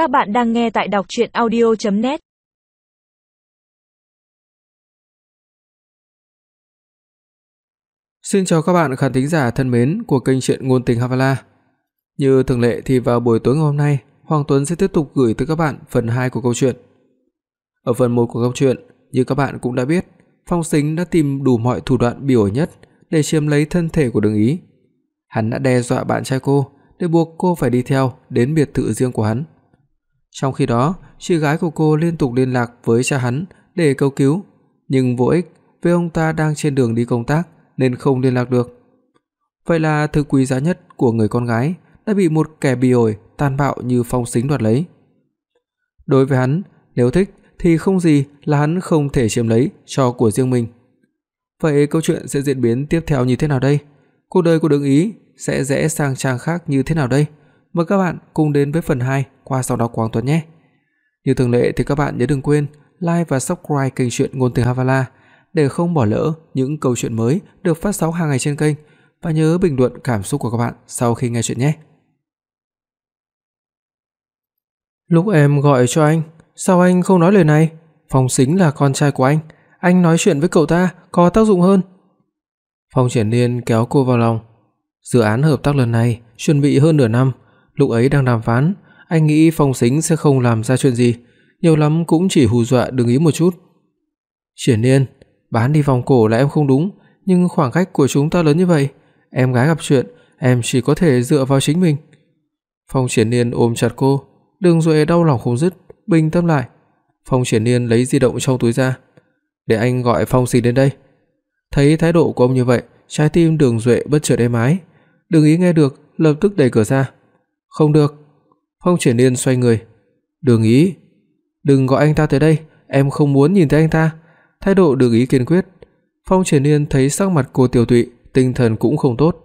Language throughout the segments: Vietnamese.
Các bạn đang nghe tại đọc audio net Xin chào các bạn khán thính giả thân mến của kênh truyện ngôn tình Havala. Như thường lệ thì vào buổi tối ngày hôm nay, Hoàng Tuấn sẽ tiếp tục gửi tới các bạn phần 2 của câu chuyện. Ở phần 1 của câu chuyện, như các bạn cũng đã biết, Phong Sính đã tìm đủ mọi thủ đoạn biểu nhất để chiếm lấy thân thể của Đường Ý. Hắn đã đe dọa bạn trai cô để buộc cô phải đi theo đến biệt thự riêng của hắn. Trong khi đó, chị gái của cô liên tục liên lạc với cha hắn để cầu cứu, nhưng vô ích vì ông ta đang trên đường đi công tác nên không liên lạc được. Vậy là thứ quý giá nhất của người con gái đã bị một kẻ bỉ ổi tàn bạo như Phong Sính đoạt lấy. Đối với hắn, nếu thích thì không gì là hắn không thể chiếm lấy cho của riêng mình. Vậy câu chuyện sẽ diễn biến tiếp theo như thế nào đây? Cuộc đời của Đường Ý sẽ rẽ sang trang khác như thế nào đây? Mời các bạn cùng đến với phần 2 qua sau đó Quang Tuấn nhé. Như thường lệ thì các bạn nhớ đừng quên like và subscribe kênh truyện ngôn tình Havala để không bỏ lỡ những câu chuyện mới được phát sóng hàng ngày trên kênh và nhớ bình luận cảm xúc của các bạn sau khi nghe chuyện nhé. Lúc em gọi cho anh, sao anh không nói lời này? Phong Sính là con trai của anh, anh nói chuyện với cậu ta có tác dụng hơn. Phong Triển Liên kéo cô vào lòng. Dự án hợp tác lần này chuẩn bị hơn nửa năm, lúc ấy đang đàm phán, anh nghĩ Phong Sính sẽ không làm ra chuyện gì, nhiều lắm cũng chỉ hù dọa đừng ý một chút. Triển Nhiên, bán đi vòng cổ là em không đúng, nhưng khoảng cách của chúng ta lớn như vậy, em gái gặp chuyện, em chỉ có thể dựa vào chính mình. Phong Triển Nhiên ôm chặt cô, Đường Duệ đau lòng không dứt, bình tâm lại. Phong Triển Nhiên lấy di động trong túi ra, "Để anh gọi Phong Sính đến đây." Thấy thái độ của ông như vậy, trái tim Đường Duệ bất chợt êm ái. Đường Ý nghe được, lập tức đẩy cửa ra. "Không được." Phong Triển Liên xoay người. "Đường Ý, đừng gọi anh ta tới đây, em không muốn nhìn thấy anh ta." Thái độ Đường Ý kiên quyết. Phong Triển Liên thấy sắc mặt cô tiểu tụy, tinh thần cũng không tốt.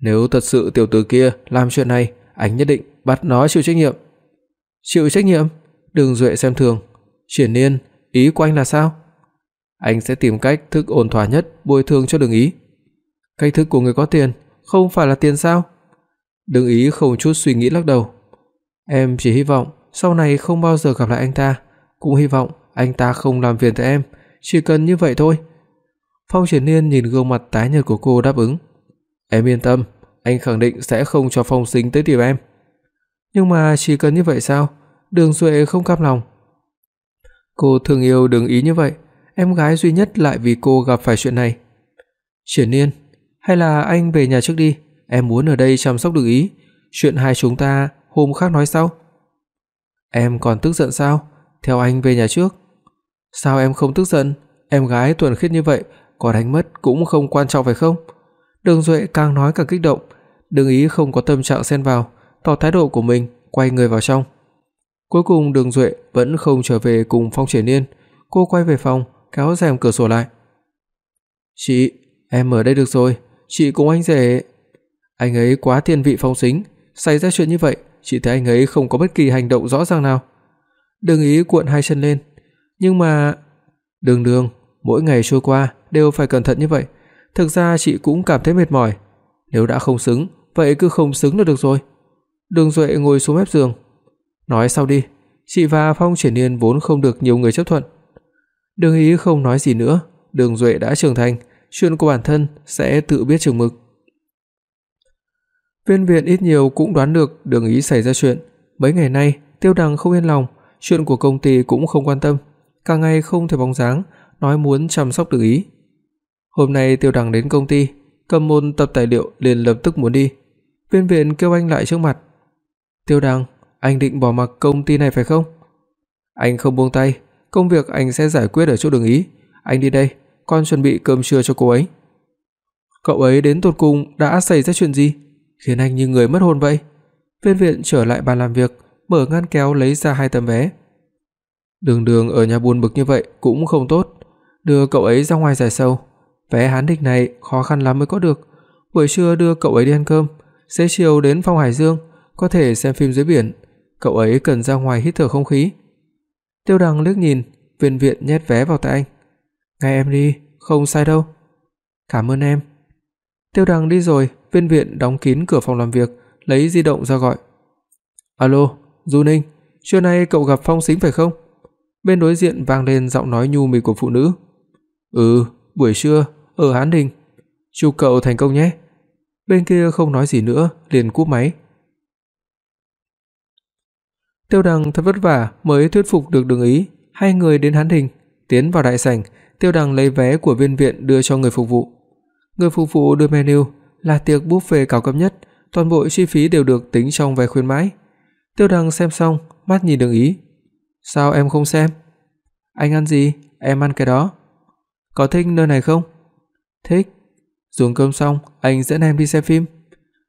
Nếu thật sự tiểu tử kia làm chuyện này, anh nhất định bắt nó chịu trách nhiệm. Chịu trách nhiệm? Đường Duệ xem thường. Triển Liên, ý của anh là sao? Anh sẽ tìm cách thức ổn thỏa nhất bồi thường cho Đường Ý. Cách thức của người có tiền không phải là tiền sao? Đường Ý không chút suy nghĩ lắc đầu. Em chỉ hy vọng sau này không bao giờ gặp lại anh ta, cũng hy vọng anh ta không làm phiền tới em, chỉ cần như vậy thôi. Phong Triển Nhiên nhìn gương mặt tái nhợt của cô đáp ứng. Em yên tâm, anh khẳng định sẽ không cho Phong Sính tới tìm em. Nhưng mà chỉ cần như vậy sao? Đường Duệ không cam lòng. Cô thương yêu Đường Ý như vậy, em gái duy nhất lại vì cô gặp phải chuyện này. Triển Nhiên, hay là anh về nhà trước đi, em muốn ở đây chăm sóc Đường Ý, chuyện hai chúng ta hôm khác nói sau. Em còn tức giận sao? Theo anh về nhà trước. Sao em không tức giận? Em gái thuần khiết như vậy, có đánh mất cũng không quan trọng phải không? Đường Duệ càng nói càng kích động, Đường Ý không có tâm trạng xen vào, tỏ thái độ của mình, quay người vào trong. Cuối cùng Đường Duệ vẫn không trở về cùng Phong Triển Nhiên, cô quay về phòng, kéo rèm cửa sổ lại. "Chị, em ở đây được rồi, chị cùng anh rể." Anh ấy quá thiên vị Phong Sính, xảy ra chuyện như vậy, chị thấy anh ấy không có bất kỳ hành động rõ ràng nào. Đường Ý cuộn hai chân lên, "Nhưng mà Đường Đường, mỗi ngày trôi qua đều phải cẩn thận như vậy, thực ra chị cũng cảm thấy mệt mỏi, nếu đã không xứng, vậy cứ không xứng là được rồi." Đường Duệ ngồi xuống mép giường. "Nói sau đi, chị và Phong Triển Nhiên vốn không được nhiều người chấp thuận." Đường Ý không nói gì nữa, Đường Duệ đã trưởng thành, chuyện của bản thân sẽ tự biết chừng mực. Viên viện ít nhiều cũng đoán được Đường Ý xảy ra chuyện, mấy ngày nay Tiêu Đằng không yên lòng, chuyện của công ty cũng không quan tâm, cả ngày không thấy bóng dáng, nói muốn chăm sóc Đường Ý. Hôm nay Tiêu Đằng đến công ty, cầm môn tập tài liệu liền lập tức muốn đi. Viên viện kêu anh lại trước mặt. "Tiêu Đằng, anh định bỏ mặc công ty này phải không?" Anh không buông tay, công việc anh sẽ giải quyết ở chỗ Đường Ý, anh đi đây, con chuẩn bị cơm trưa cho cô ấy. Cậu ấy đến tột cùng đã xảy ra chuyện gì, khiến anh như người mất hồn vậy? Viên viện trở lại bàn làm việc, mở ngăn kéo lấy ra hai tấm vé. Đường Đường ở nhà buồn bực như vậy cũng không tốt, đưa cậu ấy ra ngoài giải sầu. Vé hán địch này khó khăn lắm mới có được. Buổi trưa đưa cậu ấy đi ăn cơm, xế chiều đến phòng Hải Dương, có thể xem phim dưới biển. Cậu ấy cần ra ngoài hít thở không khí. Tiêu Đằng liếc nhìn, Viên Viện nhét vé vào tay anh. "Ngay em đi, không sai đâu." "Cảm ơn em." Tiêu Đằng đi rồi, Viên Viện đóng kín cửa phòng làm việc, lấy di động ra gọi. "Alo, Du Ninh, trưa nay cậu gặp Phong Sính phải không?" Bên đối diện vang lên giọng nói nhu mì của phụ nữ. "Ừ, buổi trưa ở Hán Đình. Chúc cậu thành công nhé." Bên kia không nói gì nữa, liền cúp máy. Tiêu Đằng thật vất vả mới thuyết phục được Đường Ý, hai người đến Hán Đình, tiến vào đại sảnh, Tiêu Đằng lấy vé của viên viện đưa cho người phục vụ. Người phục vụ đưa menu là tiệc buffet cao cấp nhất, toàn bộ chi phí đều được tính trong vé khuyến mãi. Tiêu Đằng xem xong, mắt nhìn Đường Ý. "Sao em không xem?" "Anh ăn gì? Em ăn cái đó." "Có thích nơi này không?" "Thích." Dùng cơm xong, anh dẫn em đi xem phim.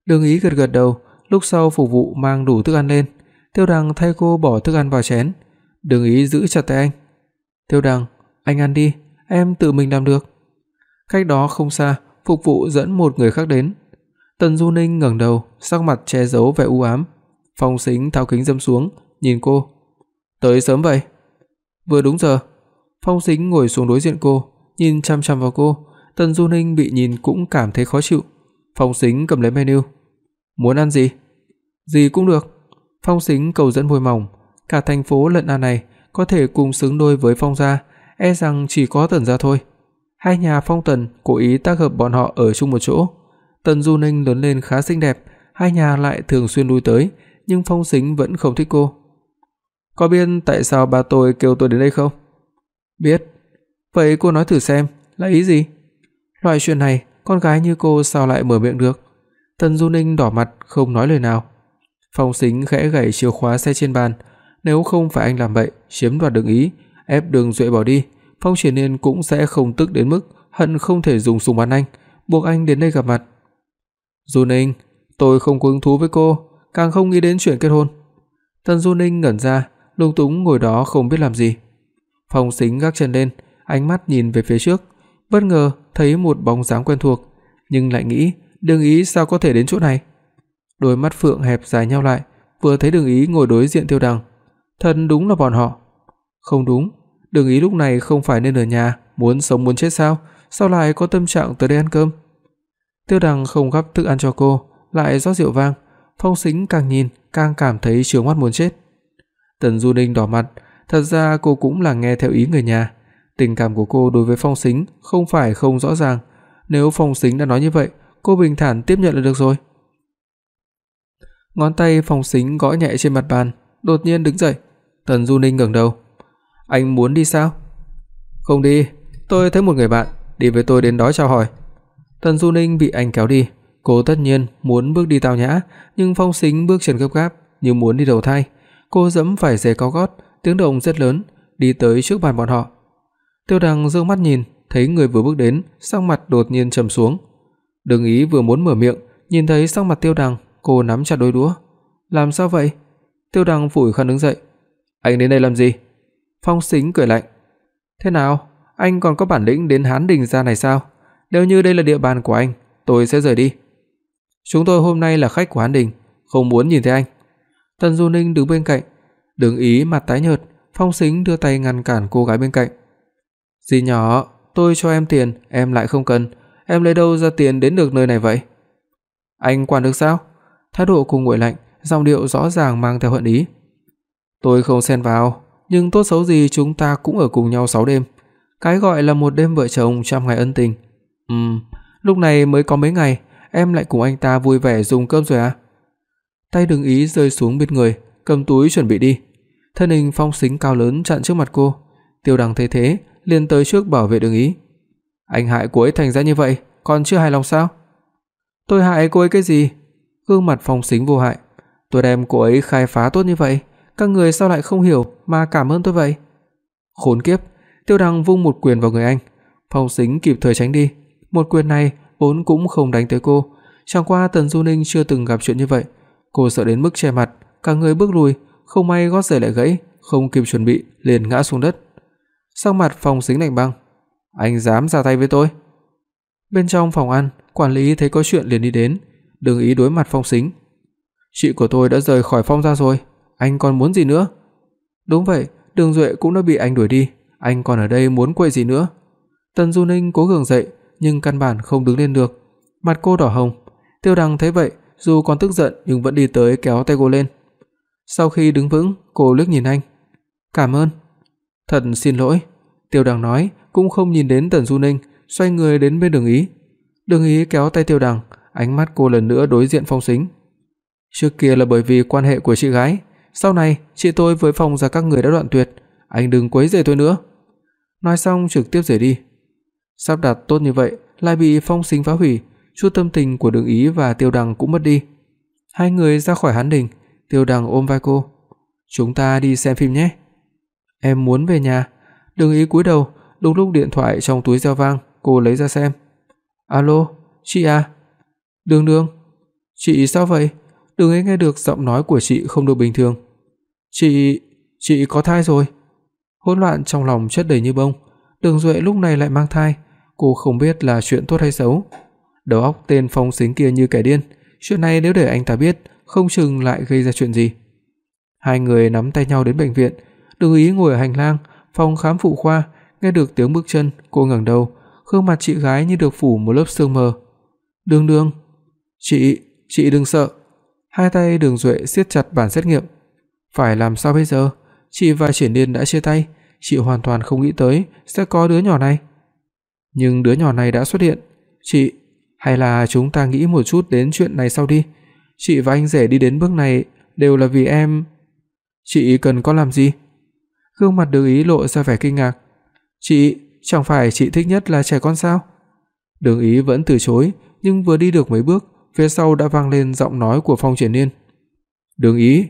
Đường Ý gật gật đầu, lúc sau phục vụ mang đủ thức ăn lên. Tiêu Đằng thay cô bỏ thức ăn vào chén. Đường Ý giữ chặt tay anh. "Tiêu Đằng, anh ăn đi, em tự mình làm được." Cách đó không xa, phục vụ dẫn một người khác đến. Tần Du Ninh ngẩng đầu, sắc mặt che giấu vẻ u ám. Phong Sính tháo kính dâm xuống, nhìn cô. "Tới sớm vậy?" "Vừa đúng giờ." Phong Sính ngồi xuống đối diện cô, nhìn chằm chằm vào cô, Tần Du Ninh bị nhìn cũng cảm thấy khó chịu. Phong Sính cầm lấy menu. "Muốn ăn gì?" "Gì cũng được." Phong Sính cầu dẫn môi mỏng, cả thành phố lận an này có thể cùng xứng đôi với Phong gia, e rằng chỉ có Tần gia thôi. Hai nhà Phong Tần cố ý tác hợp bọn họ ở chung một chỗ. Tần Du Ninh lớn lên khá xinh đẹp, hai nhà lại thường xuyên lui tới, nhưng Phong Sính vẫn không thích cô. Có biết tại sao ba tôi kêu tôi đến đây không? Biết. Vậy cô nói thử xem, là ý gì? Loại chuyện này, con gái như cô sao lại mở miệng được? Tần Du Ninh đỏ mặt không nói lời nào. Phong Sính khẽ gảy chìa khóa xe trên bàn, nếu không phải anh làm vậy, chiếm đoạt đường ý, ép Đường Duệ bỏ đi, Phong Triển Nhiên cũng sẽ không tức đến mức hận không thể dùng súng bắn anh, buộc anh đến đây gặp mặt. Du Ninh, tôi không có hứng thú với cô, càng không nghĩ đến chuyện kết hôn. Tần Du Ninh ngẩn ra, lúng túng ngồi đó không biết làm gì. Phong Sính gác chân lên, ánh mắt nhìn về phía trước, bất ngờ thấy một bóng dáng quen thuộc, nhưng lại nghĩ, Đường Ý sao có thể đến chỗ này? Đôi mắt phượng hẹp dài nhau lại, vừa thấy Đường Ý ngồi đối diện Tiêu Đằng, thần đúng là bọn họ. Không đúng, Đường Ý lúc này không phải nên ở nhà, muốn sống muốn chết sao, sao lại có tâm trạng tới đây ăn cơm? Tiêu Đằng không gắp thức ăn cho cô, lại rót rượu vang, Phong Sính càng nhìn càng cảm thấy trướng mắt muốn chết. Tần Du Ninh đỏ mặt, thật ra cô cũng là nghe theo ý người nhà, tình cảm của cô đối với Phong Sính không phải không rõ ràng, nếu Phong Sính đã nói như vậy, cô bình thản tiếp nhận là được rồi. Ngón tay Phong Sính gõ nhẹ trên mặt bàn, đột nhiên đứng dậy. Tần Du Ninh ngẩng đầu. "Anh muốn đi sao?" "Không đi, tôi thấy một người bạn, đi với tôi đến đó chào hỏi." Tần Du Ninh bị anh kéo đi, cô tất nhiên muốn bước đi tao nhã, nhưng Phong Sính bước chân gấp gáp như muốn đi đầu thai. Cô giẫm phải giày cao gót, tiếng động rất lớn, đi tới trước bàn bọn họ. Tiêu Đằng dương mắt nhìn, thấy người vừa bước đến, sắc mặt đột nhiên trầm xuống. Đường Ý vừa muốn mở miệng, nhìn thấy sắc mặt Tiêu Đằng, cô nắm chặt đôi đũa. "Làm sao vậy?" Tiêu Đằng phủi khăn đứng dậy. "Anh đến đây làm gì?" Phong Sính cười lạnh. "Thế nào, anh còn có bản lĩnh đến Hán Đình gia này sao? Nếu như đây là địa bàn của anh, tôi sẽ rời đi." "Chúng tôi hôm nay là khách của Hán Đình, không muốn nhìn thấy anh." Tần Du Ninh đứng bên cạnh, Đường Ý mặt tái nhợt, Phong Sính đưa tay ngăn cản cô gái bên cạnh. "Dì nhỏ, tôi cho em tiền, em lại không cần, em lấy đâu ra tiền đến được nơi này vậy?" "Anh quản được sao?" Thái độ cùng nguội lạnh, giọng điệu rõ ràng mang theo hận ý. "Tôi không xen vào, nhưng tốt xấu gì chúng ta cũng ở cùng nhau 6 đêm, cái gọi là một đêm vợ chồng trăm ngày ân tình. Ừm, lúc này mới có mấy ngày, em lại cùng anh ta vui vẻ dùng cơm rồi à?" Tay Đường Ý rơi xuống bên người, cầm túi chuẩn bị đi. Thân hình phong sính cao lớn chặn trước mặt cô. Tiêu Đằng thấy thế, liền tới trước bảo vệ Đường Ý. Anh hại cô ấy thành ra như vậy, còn chưa hài lòng sao? Tôi hại cô ấy cái gì? Gương mặt Phong Sính vô hại. Tôi đem cô ấy khai phá tốt như vậy, các người sao lại không hiểu mà cảm ơn tôi vậy? Khốn kiếp, Tiêu Đằng vung một quyền vào người anh. Phong Sính kịp thời tránh đi, một quyền này vốn cũng không đánh tới cô, chẳng qua Tần Du Ninh chưa từng gặp chuyện như vậy, cô sợ đến mức che mặt, cả người bước lùi, không may gót giày lại gãy, không kịp chuẩn bị liền ngã xuống đất. Sắc mặt Phong Sính lạnh băng, "Anh dám ra tay với tôi?" Bên trong phòng ăn, quản lý thấy có chuyện liền đi đến, đừng ý đối mặt Phong Sính. "Chị của tôi đã rời khỏi Phong gia rồi, anh còn muốn gì nữa?" "Đúng vậy, Đường Duệ cũng đã bị anh đuổi đi, anh còn ở đây muốn quậy gì nữa?" Tần Du Ninh cố gượng dậy, nhưng căn bản không đứng lên được, mặt cô đỏ hồng. Tiêu Đằng thấy vậy, dù còn tức giận nhưng vẫn đi tới kéo tay cô lên. Sau khi đứng vững, cô liếc nhìn anh. "Cảm ơn." "Thật xin lỗi." Tiêu Đằng nói, cũng không nhìn đến Tần Du Ninh, xoay người đến bên Đường Ý. Đường Ý kéo tay Tiêu Đằng, ánh mắt cô lần nữa đối diện Phong Sính. Trước kia là bởi vì quan hệ của chị gái, sau này chị tôi với Phong gia các người đã đoạn tuyệt, anh đừng quấy rầy tôi nữa." Nói xong trực tiếp rời đi. Sắp đặt tốt như vậy lại bị Phong sinh phá hủy, chút tâm tình của Đường Ý và Tiêu Đằng cũng mất đi. Hai người ra khỏi Hán Đình, Tiêu Đằng ôm vai cô, "Chúng ta đi xem phim nhé." "Em muốn về nhà." Đường Ý cúi đầu, đúng lúc điện thoại trong túi reo vang, cô lấy ra xem. "Alo, chị à?" "Đường Đường." "Chị sao vậy?" Đường Ý nghe được giọng nói của chị không được bình thường. "Chị, chị có thai rồi." Hỗn loạn trong lòng chất đầy như bông, Đường Duệ lúc này lại mang thai, cô không biết là chuyện tốt hay xấu. Đầu óc tên Phong Sính kia như kẻ điên, chuyện này nếu để anh ta biết, không chừng lại gây ra chuyện gì. Hai người nắm tay nhau đến bệnh viện, Đường Ý ngồi ở hành lang phòng khám phụ khoa, nghe được tiếng bước chân, cô ngẩng đầu, gương mặt chị gái như được phủ một lớp sương mờ. "Đường Đường, chị, chị đừng sợ." Hai tay Đường Duệ siết chặt bản xét nghiệm. "Phải làm sao bây giờ? Chị và Triển Điên đã chia tay, chị hoàn toàn không nghĩ tới sẽ có đứa nhỏ này." Nhưng đứa nhỏ này đã xuất hiện, "Chị, hay là chúng ta nghĩ một chút đến chuyện này sau đi. Chị và anh rể đi đến bước này đều là vì em. Chị cần con làm gì?" Gương mặt Đường Ý lộ ra vẻ kinh ngạc. "Chị, chẳng phải chị thích nhất là trẻ con sao?" Đường Ý vẫn từ chối, nhưng vừa đi được mấy bước, phía sau đã vang lên giọng nói của Phong Triển Nhiên. "Đường Ý."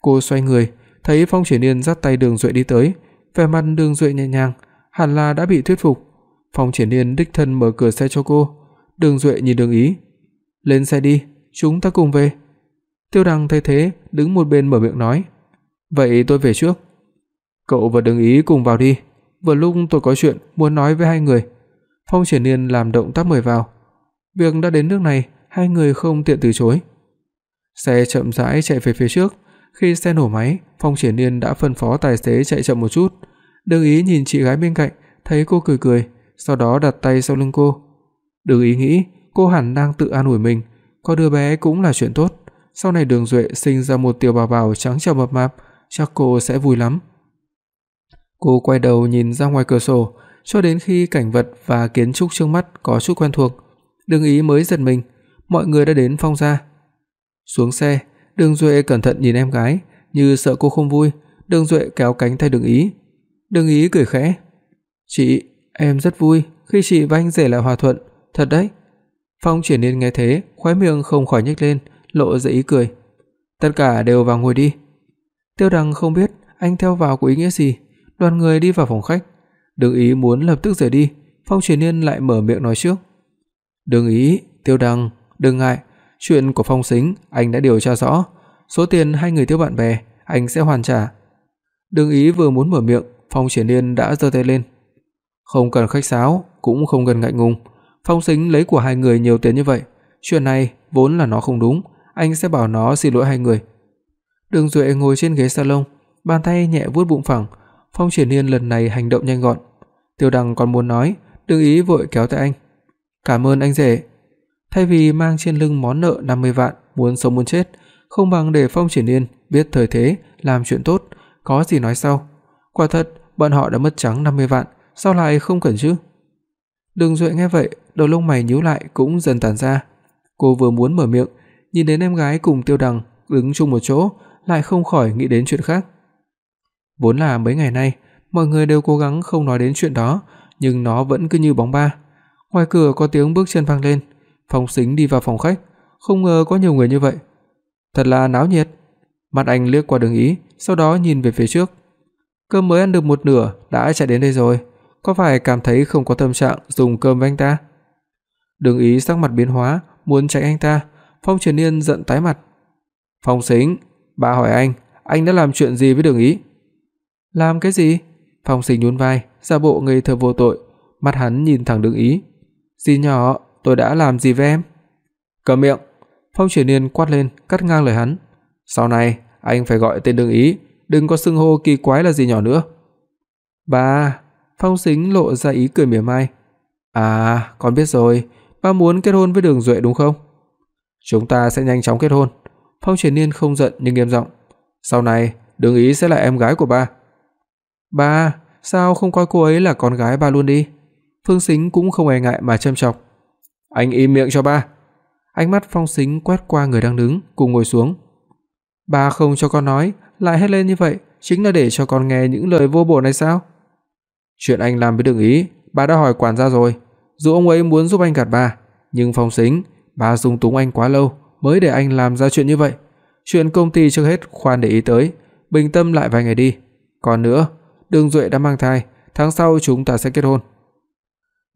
Cô xoay người, thấy Phong Triển Nhiên dắt tay Đường Duệ đi tới, vẻ mặt Đường Duệ nhẹ nhàng, hẳn là đã bị thuyết phục. Phong Triển Nhiên đích thân mở cửa xe cho cô. Đường Duệ nhìn Đường Ý, "Lên xe đi, chúng ta cùng về." Tiêu Đằng thấy thế, đứng một bên mở miệng nói, "Vậy tôi về trước." "Cậu và Đường Ý cùng vào đi, vừa lúc tôi có chuyện muốn nói với hai người." Phong Triển Nhiên làm động tác mời vào. Việc đã đến nước này, hai người không tiện từ chối. Xe chậm rãi chạy về phía trước, khi xe nổ máy, Phong Triển Nhiên đã phân phó tài xế chạy chậm một chút. Đường Ý nhìn chị gái bên cạnh, thấy cô cười cười, sau đó đặt tay sau lưng cô. Đường Ý nghĩ, cô hẳn đang tự an ủi mình, có đứa bé cũng là chuyện tốt, sau này Đường Duệ sinh ra một tiểu bảo bảo trắng trẻo mập mạp, chắc cô sẽ vui lắm. Cô quay đầu nhìn ra ngoài cửa sổ, cho đến khi cảnh vật và kiến trúc trước mắt có chút quen thuộc, Đường Ý mới giật mình, mọi người đã đến Phong gia. Xuống xe, Đường Duệ cẩn thận nhìn em gái, như sợ cô không vui, Đường Duệ kéo cánh tay Đường Ý. Đường Ý cười khẽ, "Chị, em rất vui khi chị và anh rể lại hòa thuận, thật đấy." Phong Triển Nhiên nghe thế, khóe miệng không khỏi nhếch lên, lộ ra ý cười. "Tất cả đều vào ngồi đi." Tiêu Đằng không biết anh theo vào có ý nghĩa gì, đoàn người đi vào phòng khách. Đường Ý muốn lập tức rời đi, Phong Triển Nhiên lại mở miệng nói trước. "Đường Ý, Tiêu Đằng, đừng ngại, chuyện của Phong Sính anh đã điều tra rõ, số tiền hai người thiếu bạn bè anh sẽ hoàn trả." Đường Ý vừa muốn mở miệng, Phong Triển Nhiên đã giơ tay lên. "Không cần khách sáo, cũng không cần ngại ngùng, Phong Sính lấy của hai người nhiều tiền như vậy, chuyện này vốn là nó không đúng, anh sẽ bảo nó xin lỗi hai người." Đường Duệ ngồi trên ghế salon, bàn tay nhẹ vuốt bụng phẳng, Phong Triển Nhiên lần này hành động nhanh gọn. Tiêu Đăng còn muốn nói, Đường Ý vội kéo tay anh. "Cảm ơn anh rể." Thay vì mang trên lưng món nợ 50 vạn muốn sống muốn chết, không bằng để Phong Triển Nhiên biết thời thế, làm chuyện tốt, có gì nói sau. Quả thật, bọn họ đã mất trắng 50 vạn, sao lại không cần chứ? Đường Duệ nghe vậy, đầu lông mày nhíu lại cũng dần tản ra. Cô vừa muốn mở miệng, nhìn đến em gái cùng Tiêu Đằng đứng chung một chỗ, lại không khỏi nghĩ đến chuyện khác. Vốn là mấy ngày nay, mọi người đều cố gắng không nói đến chuyện đó, nhưng nó vẫn cứ như bóng ba. Ngoài cửa có tiếng bước chân vang lên, Phong Sính đi vào phòng khách, không ngờ có nhiều người như vậy. Thật là náo nhiệt. Mặt anh liếc qua Đường Ý, sau đó nhìn về phía trước. Cơm mới ăn được một nửa đã chạy đến đây rồi, có phải cảm thấy không có tâm trạng dùng cơm với anh ta? Đường Ý sắc mặt biến hóa, muốn tránh anh ta, Phong Triển Nhiên giận tái mặt. "Phong Sính, bà hỏi anh, anh đã làm chuyện gì với Đường Ý?" "Làm cái gì?" Phong Sính nhún vai, giả bộ ngây thơ vô tội, mắt hắn nhìn thẳng Đường Ý. "Dì nhỏ, tôi đã làm gì với em?" "Câm miệng." Phong Triển Nhiên quát lên, cắt ngang lời hắn. "Sau này anh phải gọi tên Đường Ý, đừng có xưng hô kỳ quái là gì nhỏ nữa." "Ba." Phong Sính lộ ra ý cười mỉa mai. "À, con biết rồi, ba muốn kết hôn với Đường Duệ đúng không?" "Chúng ta sẽ nhanh chóng kết hôn." Phong Triển Nhiên không giận nhưng nghiêm giọng. Sau này, Đường Ý sẽ là em gái của ba." "Ba, sao không coi cô ấy là con gái ba luôn đi?" Phương Sính cũng không e ngại mà châm chọc. "Anh im miệng cho ba." Ánh mắt Phong Sính quét qua người đang đứng, cùng ngồi xuống. "Ba không cho con nói, lại hét lên như vậy, chính là để cho con nghe những lời vô bổ này sao?" Chuyện anh làm với Đường Ý, ba đã hỏi quản gia rồi, dù ông ấy muốn giúp anh gạt ba, nhưng Phong Sính, ba dung túng anh quá lâu mới để anh làm ra chuyện như vậy. Chuyện công ty trước hết khoan để ý tới, bình tâm lại vài ngày đi. Còn nữa, Đường Duệ đã mang thai, tháng sau chúng ta sẽ kết hôn.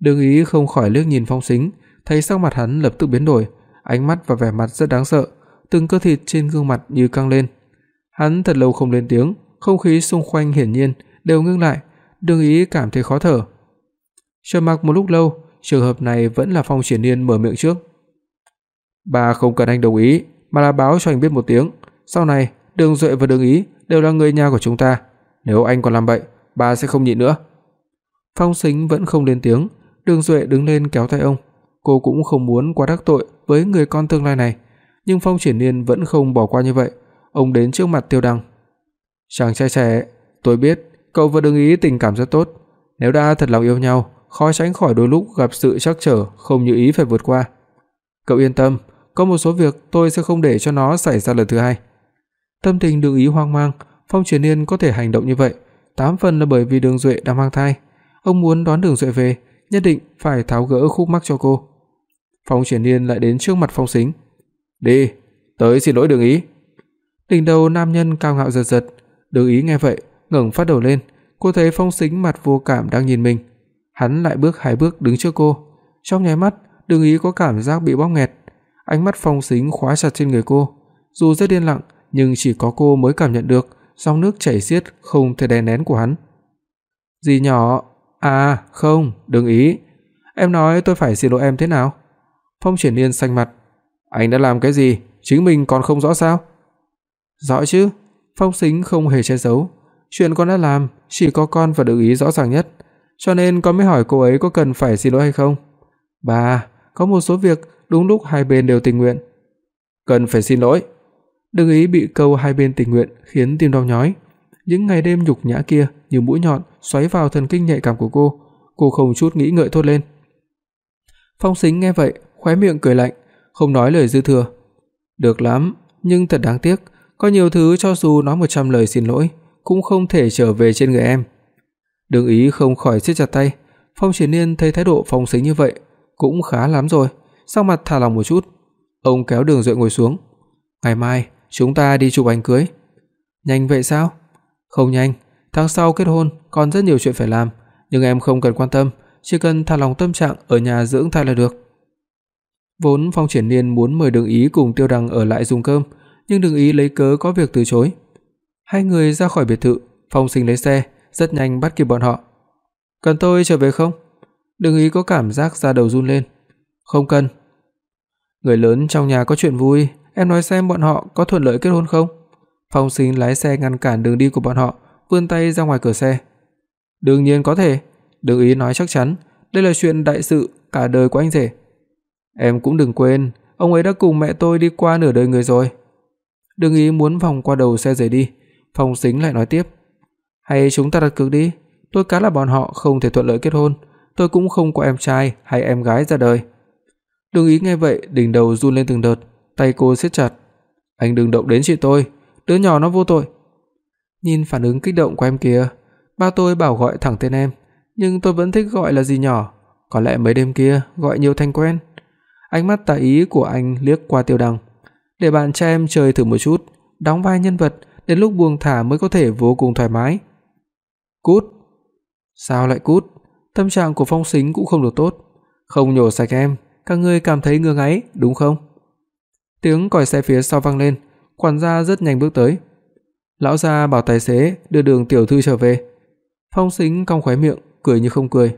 Đường Ý không khỏi liếc nhìn Phong Sính, thấy sắc mặt hắn lập tức biến đổi, ánh mắt và vẻ mặt rất đáng sợ, từng cơ thịt trên gương mặt như căng lên. Hắn thật lâu không lên tiếng, không khí xung quanh hiển nhiên đều ngưng lại, Đường Ý cảm thấy khó thở. Trầm mặc một lúc lâu, trường hợp này vẫn là Phong Triển Nhiên mở miệng trước. "Bà không cần anh đồng ý, mà là báo cho anh biết một tiếng, sau này Đường Duệ và Đường Ý đều là người nhà của chúng ta, nếu anh còn làm bậy, bà sẽ không nhịn nữa." Phong Sính vẫn không lên tiếng, Đường Duệ đứng lên kéo tay ông, cô cũng không muốn quá đắc tội với người con tương lai này, nhưng Phong Triển Nhiên vẫn không bỏ qua như vậy, ông đến trước mặt Tiêu Đăng. "Chàng trai trẻ, tôi biết cậu và Đường Ý tình cảm rất tốt, nếu đã thật lòng yêu nhau, khó tránh khỏi đôi lúc gặp sự trắc trở không như ý phải vượt qua. Cậu yên tâm, có một số việc tôi sẽ không để cho nó xảy ra lần thứ hai." Tâm tình Đường Ý hoang mang, Phong Triển Nhiên có thể hành động như vậy, tám phần là bởi vì Đường Duệ đang mang thai, ông muốn đón Đường Duệ về, nhất định phải tháo gỡ khúc mắc cho cô. Phong Triển Nhiên lại đến trước mặt Phong Sính. "Đi, tới xin lỗi Đường Ý." Đỉnh đầu nam nhân cao ngạo giật giật, Đường Ý nghe vậy, ngẩng phát đầu lên, cô thấy Phong Sính mặt vô cảm đang nhìn mình. Hắn lại bước hai bước đứng trước cô. Trong nháy mắt, Đường Ý có cảm giác bị bóp nghẹt. Ánh mắt Phong Sính khóa chặt trên người cô, dù rất điên lặng, nhưng chỉ có cô mới cảm nhận được dòng nước chảy xiết không thể đè nén của hắn. "Dì nhỏ, à, không, đừng ý. Em nói tôi phải xin lỗi em thế nào?" Phong Triển Nhiên xanh mặt. "Anh đã làm cái gì, chính mình còn không rõ sao?" "Rõ chứ." Phong Sính không hề che giấu, "Chuyện con đã làm, chỉ có con và Đường Ý rõ ràng nhất, cho nên con mới hỏi cô ấy có cần phải xin lỗi hay không." "Bà, có một số việc đúng lúc hai bên đều tình nguyện." "Cần phải xin lỗi." Đừng ý bị câu hai bên tình nguyện khiến tim đau nhói. Những ngày đêm nhục nhã kia như mũi nhọn xoáy vào thần kinh nhạy cảm của cô, cô không chút nghĩ ngợi thốt lên. Phong Sính nghe vậy, khóe miệng cười lạnh, không nói lời dư thừa. Được lắm, nhưng thật đáng tiếc, có nhiều thứ cho dù nói 100 lời xin lỗi cũng không thể trở về trên người em. Đường Ý không khỏi siết chặt tay, Phong Triển Nhiên thấy thái độ Phong Sính như vậy, cũng khá lắm rồi, sắc mặt thả lỏng một chút. Ông kéo Đường Duệ ngồi xuống. "Ngày mai chúng ta đi chụp ảnh cưới." "Nhanh vậy sao?" "Không nhanh, tháng sau kết hôn, còn rất nhiều chuyện phải làm, nhưng em không cần quan tâm, chỉ cần thả lỏng tâm trạng ở nhà dưỡng thai là được." Vốn Phong Triển Nhiên muốn mời Đường Ý cùng Tiêu Đăng ở lại dùng cơm, nhưng Đường Ý lấy cớ có việc từ chối. Hai người ra khỏi biệt thự, Phong Sinh lấy xe, rất nhanh bắt kịp bọn họ. "Cần tôi trở về không?" Đường Ý có cảm giác da đầu run lên. "Không cần." Người lớn trong nhà có chuyện vui, em nói xem bọn họ có thuận lợi kết hôn không?" Phong sinh lái xe ngăn cản đường đi của bọn họ, vươn tay ra ngoài cửa xe. "Đương nhiên có thể." Đường Ý nói chắc chắn, đây là chuyện đại sự cả đời của anh rể. "Em cũng đừng quên, ông ấy đã cùng mẹ tôi đi qua nửa đời người rồi." Đường Ý muốn vòng qua đầu xe rời đi, Phong Sính lại nói tiếp: "Hay chúng ta đặt cược đi, tôi cá là bọn họ không thể thuận lợi kết hôn, tôi cũng không có em trai hay em gái ra đời." Đường Ý nghe vậy, đỉnh đầu run lên từng đợt, tay cô siết chặt. "Anh đừng động đến chị tôi, đứa nhỏ nó vô tội." Nhìn phản ứng kích động của em kìa, ba tôi bảo gọi thẳng tên em, nhưng tôi vẫn thích gọi là gì nhỏ, có lẽ mấy đêm kia gọi nhiều thành quen. Ánh mắt tà ý của anh liếc qua Tiêu Đăng, để bạn trai em chơi thử một chút, đóng vai nhân vật, đến lúc buông thả mới có thể vô cùng thoải mái. Cút. Sao lại cút? Tâm trạng của Phong Sính cũng không được tốt, không nhổ sạch em, các ngươi cảm thấy ngứa ngáy, đúng không? Tiếng còi xe phía sau vang lên, quản gia rất nhanh bước tới. Lão gia bảo tài xế đưa Đường tiểu thư trở về. Phong Sính cong khóe miệng, cười như không cười.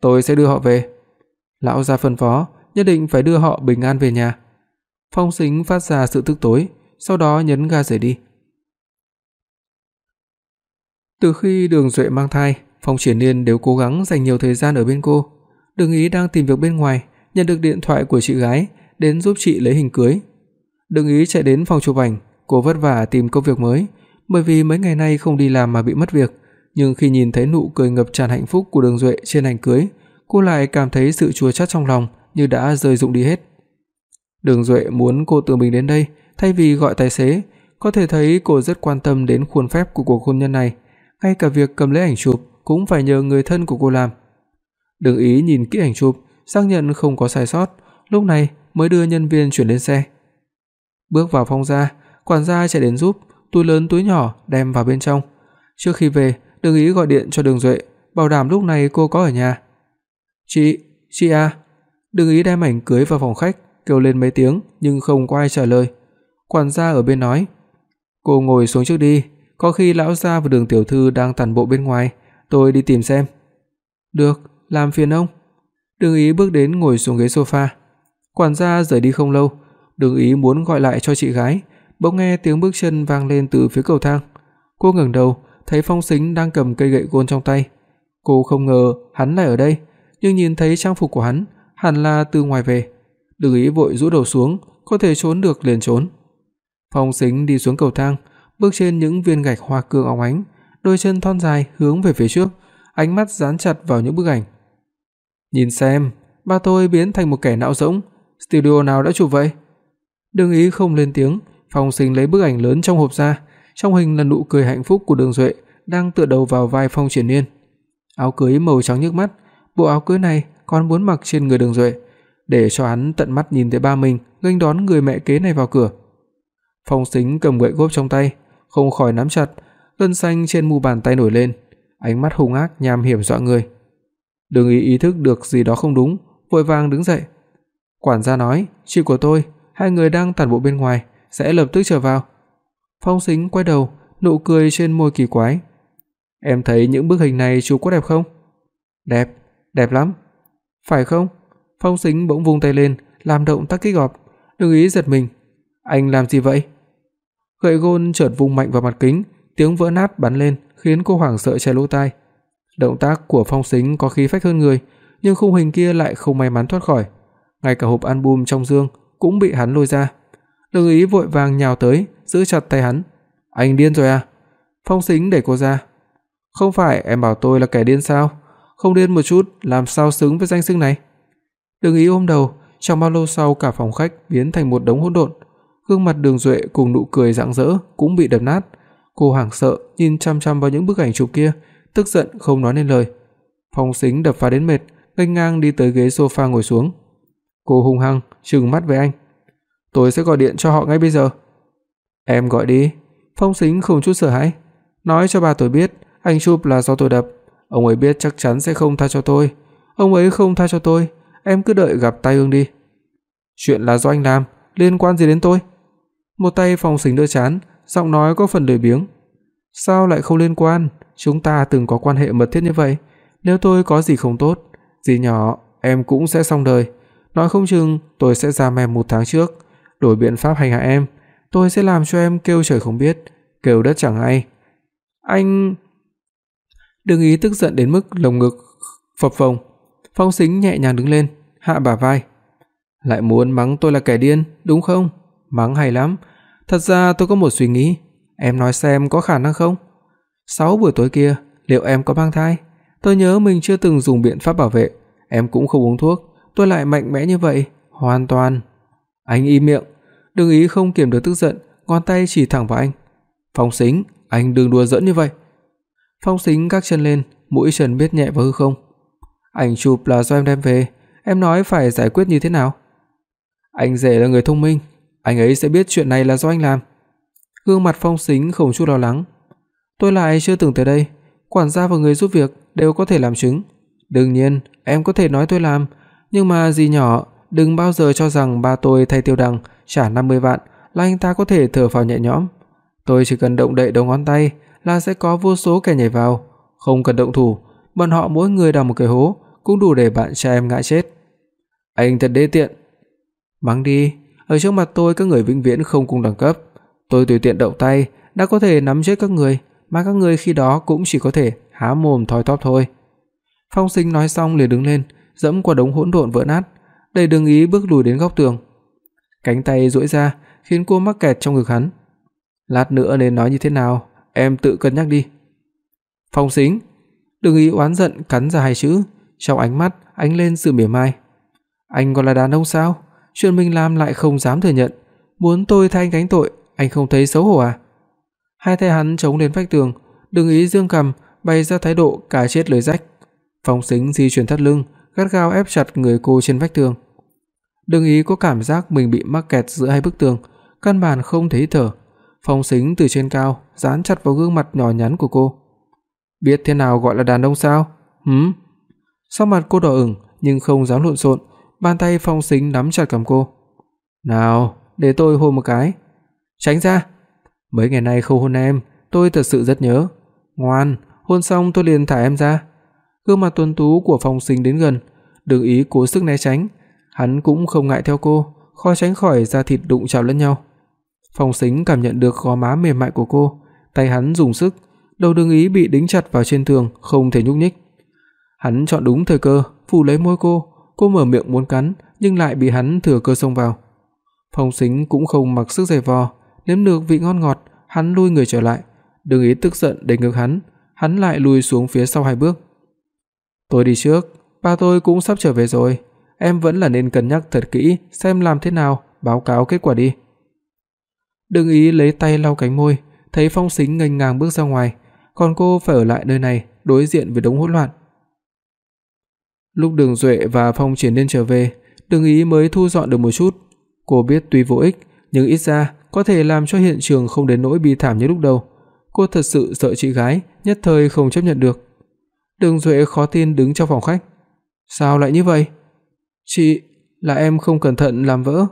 Tôi sẽ đưa họ về. Lão gia phân phó, nhất định phải đưa họ bình an về nhà. Phong Sính phát ra sự tức tối, sau đó nhấn ga rời đi. Từ khi Đường Duệ mang thai, Phong Triển Nhiên đều cố gắng dành nhiều thời gian ở bên cô. Đường Ý đang tìm việc bên ngoài, nhận được điện thoại của chị gái đến giúp chị lấy hình cưới. Đường Ý chạy đến phòng chụp ảnh, cô vất vả tìm công việc mới, bởi vì mấy ngày nay không đi làm mà bị mất việc, nhưng khi nhìn thấy nụ cười ngập tràn hạnh phúc của Đường Duệ trên ảnh cưới, cô lại cảm thấy sự chua chát trong lòng như đã rơi rụng đi hết. Đường Duệ muốn cô tự mình đến đây thay vì gọi tài xế, có thể thấy cô rất quan tâm đến khuôn phép của cuộc hôn nhân này, ngay cả việc cầm lấy ảnh chụp cũng phải nhờ người thân của cô làm. Đường Ý nhìn kỹ ảnh chụp, xác nhận không có sai sót, lúc này mới đưa nhân viên chuyển lên xe. Bước vào phòng ra, quản gia chạy đến giúp, túi lớn túi nhỏ đem vào bên trong. Trước khi về, Đường Ý gọi điện cho Đường Duệ, bảo đảm lúc này cô có ở nhà. "Chị, chị à?" Đường Ý đem ảnh cưới vào phòng khách, kêu lên mấy tiếng nhưng không có ai trả lời. Quản gia ở bên nói: "Cô ngồi xuống trước đi, có khi lão gia và Đường tiểu thư đang tản bộ bên ngoài, tôi đi tìm xem." "Được, làm phiền ông." Đường Ý bước đến ngồi xuống ghế sofa. Quản gia rời đi không lâu, Đường Ý muốn gọi lại cho chị gái, bỗng nghe tiếng bước chân vang lên từ phía cầu thang. Cô ngẩng đầu, thấy Phong Sính đang cầm cây gậy gôn trong tay. Cô không ngờ hắn lại ở đây, nhưng nhìn thấy trang phục của hắn, hẳn là từ ngoài về. Đường Ý vội rũ đầu xuống, có thể trốn được liền trốn. Phong Sính đi xuống cầu thang, bước trên những viên gạch hoa cương óng ánh, đôi chân thon dài hướng về phía trước, ánh mắt dán chặt vào những bức ảnh. Nhìn xem, ba tôi biến thành một kẻ não rỗng, studio nào đã chụp vậy? Đường Ý không lên tiếng, Phong Sính lấy bức ảnh lớn trong hộp ra, trong hình là nụ cười hạnh phúc của Đường Duệ đang tựa đầu vào vai Phong Triển Nhiên. Áo cưới màu trắng nhức mắt, bộ áo cưới này còn muốn mặc trên người Đường Duệ, để cho hắn tận mắt nhìn thấy ba mình nghênh đón người mẹ kế này vào cửa. Phong Sính cầm gậy gốp trong tay, không khỏi nắm chặt, gân xanh trên mu bàn tay nổi lên, ánh mắt hung ác nham hiểm dọa người. Đường Ý ý thức được gì đó không đúng, vội vàng đứng dậy. Quản gia nói, "Chị của tôi, hai người đang tản bộ bên ngoài, sẽ lập tức trở vào." Phong Sính quay đầu, nụ cười trên môi kỳ quái. "Em thấy những bức hình này chú có đẹp không?" "Đẹp, đẹp lắm." "Phải không?" Phong Sính bỗng vung tay lên, làm động tác kích gọp. Đường Ý giật mình, "Anh làm gì vậy?" Gậy gôn chợt vung mạnh vào mặt kính, tiếng vỡ nát bắn lên, khiến cô hoảng sợ che lỗ tai. Động tác của Phong Sính có khí phách hơn người, nhưng khung hình kia lại không may mắn thoát khỏi. Ngay cả hộp album trong dương cũng bị hắn lôi ra. Đường Ý vội vàng nhào tới, giữ chặt tay hắn. "Anh điên rồi à?" Phong Sính đẩy cô ra. "Không phải em bảo tôi là kẻ điên sao? Không điên một chút làm sao xứng với danh xưng này?" Đường Ý ôm đầu, trong bao lâu sau cả phòng khách biến thành một đống hỗn độn. Gương mặt Đường Duệ cùng nụ cười rạng rỡ cũng bị đập nát. Cô hoảng sợ nhìn chăm chăm vào những bức ảnh chụp kia, tức giận không nói nên lời. Phong Sính đập phá đến mệt, nghênh ngang đi tới ghế sofa ngồi xuống. Cô hung hăng trừng mắt với anh. "Tôi sẽ gọi điện cho họ ngay bây giờ." "Em gọi đi." Phong Sính không chút sợ hãi, "Nói cho bà tôi biết, anh chụp là do tôi đập, ông ấy biết chắc chắn sẽ không tha cho tôi. Ông ấy không tha cho tôi, em cứ đợi gặp tai ương đi." "Chuyện là do anh làm, liên quan gì đến tôi?" Một tay phòng Sính đỡ chán, giọng nói có phần lười biếng. "Sao lại không liên quan? Chúng ta từng có quan hệ mật thiết như vậy, nếu tôi có gì không tốt, gì nhỏ, em cũng sẽ xong đời. Nói không chừng tôi sẽ giam em một tháng trước, đổi biện pháp hành hạ em, tôi sẽ làm cho em kêu trời không biết, kêu đất chẳng hay." Anh Đường ý tức giận đến mức lồng ngực phập phồng. Phong Sính nhẹ nhàng đứng lên, hạ bả vai. Lại muốn mắng tôi là kẻ điên, đúng không? Mắng hay lắm. Thật ra tôi có một suy nghĩ, em nói xem có khả năng không? 6 buổi tối kia, liệu em có mang thai? Tôi nhớ mình chưa từng dùng biện pháp bảo vệ, em cũng không uống thuốc, tôi lại mạnh mẽ như vậy, hoàn toàn. Anh im miệng, đừng ý không kiềm được tức giận, ngón tay chỉ thẳng vào anh. Phong Sính, anh đừng đùa giỡn như vậy. Phong Sính gác chân lên, mũi trần biết nhẹ vào hư không. Ảnh chụp là do em đem về, em nói phải giải quyết như thế nào? Anh rể là người thông minh, anh ấy sẽ biết chuyện này là do anh làm. Gương mặt Phong Sính không chút lo lắng. Tôi lại chưa từng tới đây, quản gia và người giúp việc đều có thể làm chứng. Đương nhiên, em có thể nói tôi làm, nhưng mà gì nhỏ, đừng bao giờ cho rằng ba tôi thay Tiêu Đằng trả 50 vạn là anh ta có thể thở phào nhẹ nhõm. Tôi chỉ cần động đậy đầu ngón tay là sẽ có vô số kẻ nhảy vào, không cần động thủ, bọn họ mỗi người đào một cái hố cũng đủ để bạn trai em ngã chết. Anh thật đê tiện. Mắng đi, ở trước mặt tôi các người vĩnh viễn không cùng đẳng cấp. Tôi tùy tiện động tay đã có thể nắm chết các người, mà các người khi đó cũng chỉ có thể há mồm thoi thóp thôi. Phong Sinh nói xong liền đứng lên, dẫm qua đống hỗn độn vỡ nát, đầy Đường Ý bước lùi đến góc tường. Cánh tay duỗi ra, khiến cô mắc kẹt trong ngực hắn. Lát nữa nên nói như thế nào, em tự cân nhắc đi." Phong Sính, Đừng ý oán giận cắn ra hai chữ, trong ánh mắt ánh lên sự mỉa mai. Anh còn là đàn ông sao? Chuyện mình làm lại không dám thừa nhận, muốn tôi thay anh gánh tội, anh không thấy xấu hổ à? Hai tay hắn chống lên vách tường, đừng ý dương cằm, bày ra thái độ cả chết lưỡi rách. Phong Sính di chuyển thắt lưng, gắt gao ép chặt người cô trên vách tường. Đừng ý có cảm giác mình bị mắc kẹt giữa hai bức tường, căn bản không thể thở. Phong Sính từ trên cao dán chặt vào gương mặt nhỏ nhắn của cô. Biết thế nào gọi là đàn ông sao? Hửm? Sắc mặt cô đỏ ửng nhưng không dám lộn xộn, bàn tay Phong Sính nắm chặt cầm cô. "Nào, để tôi hôn một cái." "Tránh ra." "Mấy ngày nay không hôn em, tôi thật sự rất nhớ." "Ngoan, hôn xong tôi liền thả em ra." Gương mặt tuấn tú của Phong Sính đến gần, đừng ý cố sức né tránh, hắn cũng không ngại theo cô, khó tránh khỏi da thịt đụng chạm lẫn nhau. Phong Sính cảm nhận được gò má mềm mại của cô, tay hắn dùng sức, đầu đường ý bị đính chặt vào trên tường, không thể nhúc nhích. Hắn chọn đúng thời cơ, phủ lấy môi cô, cô mở miệng muốn cắn nhưng lại bị hắn thừa cơ xông vào. Phong Sính cũng không mặc sức giày vò, nếm được vị ngon ngọt, hắn lui người trở lại, Đường ý tức giận đẩy ngược hắn, hắn lại lùi xuống phía sau hai bước. "Tôi đi trước, ba tôi cũng sắp trở về rồi, em vẫn là nên cân nhắc thật kỹ xem làm thế nào, báo cáo kết quả đi." Đừng ý lấy tay lau cánh môi, thấy Phong Sính ngênh ngang bước ra ngoài, còn cô phải ở lại nơi này đối diện với đống hỗn loạn. Lúc Đường Duệ và Phong Triển Liên trở về, Đường Ý mới thu dọn được một chút. Cô biết tuy vô ích, nhưng ít ra có thể làm cho hiện trường không đến nỗi bi thảm như lúc đầu. Cô thật sự sợ chị gái, nhất thời không chấp nhận được. Đường Duệ khó tin đứng trong phòng khách. "Sao lại như vậy?" "Chị, là em không cẩn thận làm vỡ."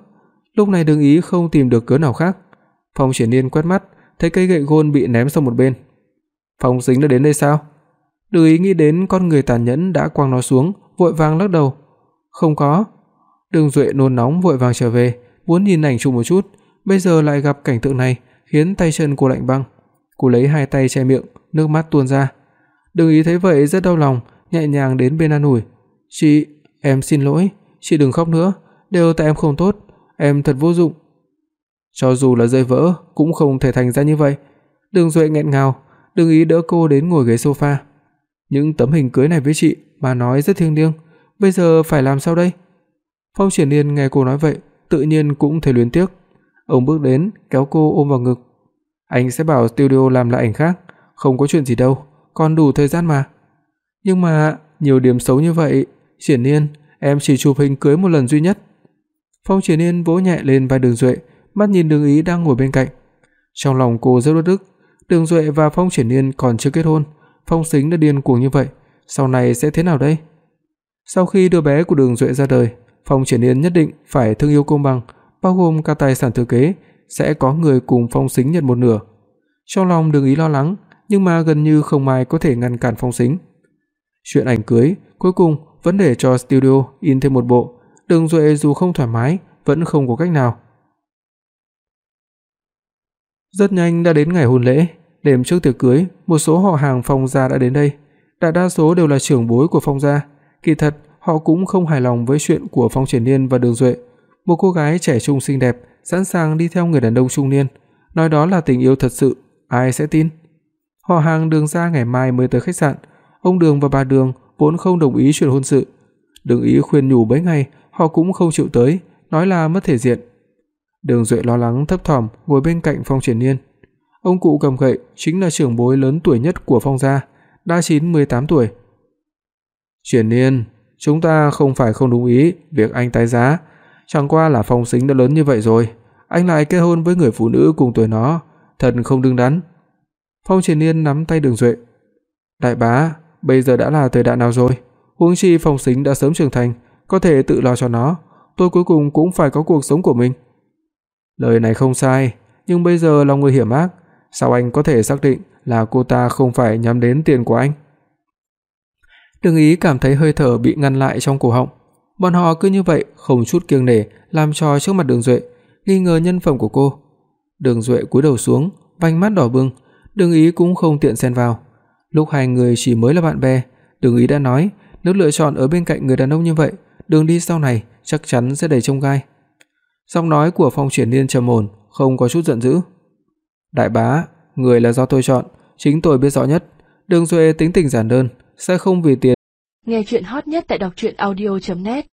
Lúc này Đường Ý không tìm được cớ nào khác. Phong Triển Nhiên quét mắt, thấy cây gậy gôn bị ném sang một bên. Phong Sính đã đến đây sao? Đường Ý nghĩ đến con người tàn nhẫn đã quăng nó xuống, vội vàng lắc đầu. Không có. Đường Duệ nôn nóng vội vàng trở về, muốn nhìn ảnh chụp một chút, bây giờ lại gặp cảnh tượng này, khiến tay chân cô lạnh băng. Cô lấy hai tay che miệng, nước mắt tuôn ra. Đường Ý thấy vậy rất đau lòng, nhẹ nhàng đến bên an ủi. "Chị, em xin lỗi, chị đừng khóc nữa, đều tại em không tốt, em thật vô dụng." Cho dù là rơi vỡ cũng không thể thành ra như vậy. Đường Duệ nghẹn ngào, Đường Ý đỡ cô đến ngồi ghế sofa. Những tấm hình cưới này với chị mà nói rất thiêng liêng, bây giờ phải làm sao đây? Phong Triển Nhiên nghe cô nói vậy, tự nhiên cũng thấy luyến tiếc. Ông bước đến, kéo cô ôm vào ngực. Anh sẽ bảo studio làm lại ảnh khác, không có chuyện gì đâu, còn đủ thời gian mà. Nhưng mà nhiều điểm xấu như vậy, Triển Nhiên, em chỉ chụp hình cưới một lần duy nhất. Phong Triển Nhiên vỗ nhẹ lên vai Đường Duệ, mắt nhìn Đường Ý đang ngồi bên cạnh. Trong lòng cô rất uất ức, Đường Duệ và Phong Triển Nhiên còn chưa kết hôn, Phong Sính đã điên cuồng như vậy, sau này sẽ thế nào đây? Sau khi đứa bé của Đường Duệ ra đời, Phong Triển Nhiên nhất định phải thương yêu công bằng, bao gồm cả tài sản thừa kế, sẽ có người cùng Phong Sính nhận một nửa. Trong lòng Đường Ý lo lắng, nhưng mà gần như không ai có thể ngăn cản Phong Sính. Chuyện ảnh cưới cuối cùng vẫn để cho studio in thêm một bộ, Đường Duệ dù không thoải mái vẫn không có cách nào. Rất nhanh đã đến ngày hôn lễ, đêm trước tiệc cưới, một số họ hàng Phong gia đã đến đây, đại đa số đều là trưởng bối của Phong gia. Kỳ thật, họ cũng không hài lòng với chuyện của Phong Triển Nhiên và Đường Duệ, một cô gái trẻ trung xinh đẹp, sẵn sàng đi theo người đàn ông trung niên, nói đó là tình yêu thật sự, ai sẽ tin. Họ hàng Đường gia ngày mai mới tới khách sạn, ông Đường và bà Đường vốn không đồng ý chuyện hôn sự. Đường ý khuyên nhủ mấy ngày, họ cũng không chịu tới, nói là mất thể diện. Đường Duệ lo lắng thấp thỏm ngồi bên cạnh Phong Triển Nhiên. Ông cụ cầm gậy chính là trưởng bối lớn tuổi nhất của Phong gia, đã chín 18 tuổi. "Triển Nhiên, chúng ta không phải không đồng ý việc anh tái giá, chẳng qua là Phong Sính đã lớn như vậy rồi, anh lại kết hôn với người phụ nữ cùng tuổi nó, thật không đứng đắn." Phong Triển Nhiên nắm tay Đường Duệ. "Đại bá, bây giờ đã là thời đại nào rồi? Huống chi Phong Sính đã sớm trưởng thành, có thể tự lo cho nó, tôi cuối cùng cũng phải có cuộc sống của mình." Lời này không sai, nhưng bây giờ là người hiểm ác, sao anh có thể xác định là cô ta không phải nhắm đến tiền của anh? Đường Ý cảm thấy hơi thở bị ngăn lại trong cổ họng. Bọn họ cứ như vậy không chút kiêng nể làm trò trước mặt Đường Duệ, nghi ngờ nhân phẩm của cô. Đường Duệ cúi đầu xuống, vành mắt đỏ bừng, Đường Ý cũng không tiện xen vào. Lúc hai người chỉ mới là bạn bè, Đường Ý đã nói, nếu lựa chọn ở bên cạnh người đàn ông như vậy, đường đi sau này chắc chắn sẽ đầy chông gai. Giọng nói của Phong Triển Liên trầm ổn, không có chút giận dữ. Đại bá, người là do tôi chọn, chính tôi biết rõ nhất. Đường Duệ tính tình giản đơn, sẽ không vì tiền. Nghe truyện hot nhất tại doctruyenaudio.net